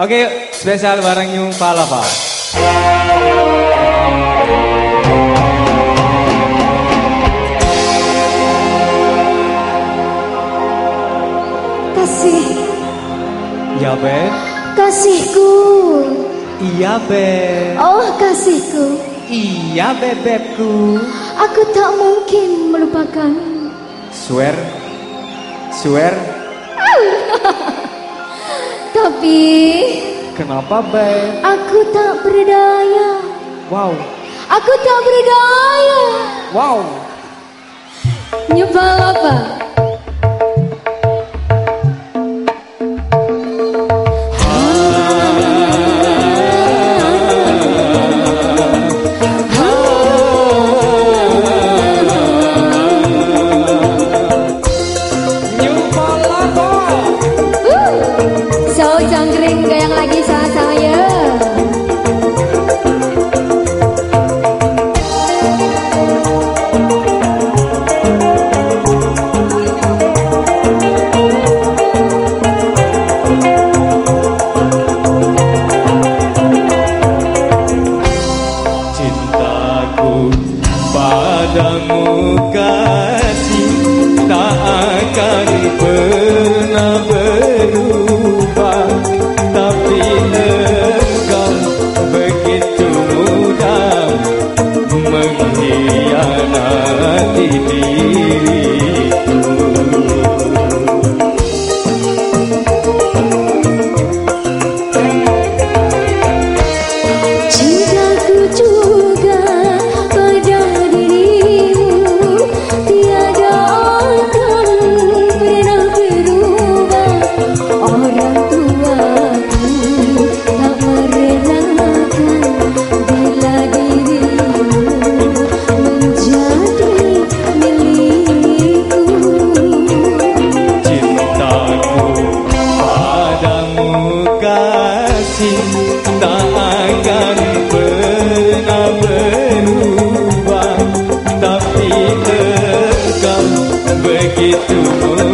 Oke, spesial bareng New Palapa. Kasih, Ya, Beb. kasihku. Iya, Beb. Oh, kasihku. Iya, bebekku. Aku tak mungkin melupakan. Swear. Swear. Tapi Kenapa, Beb? aku tak berdaya. Wow. Aku tak berdaya. Wow. Nyebal apa? Cintaku padamu kasih tak akan to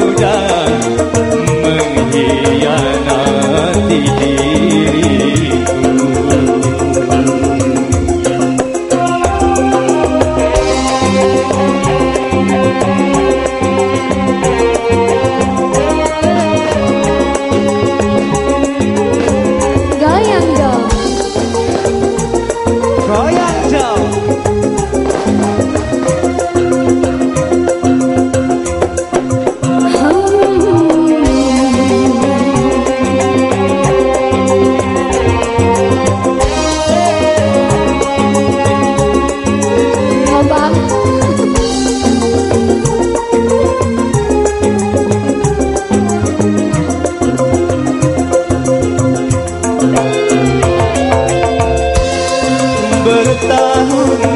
करता हूँ।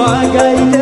bagai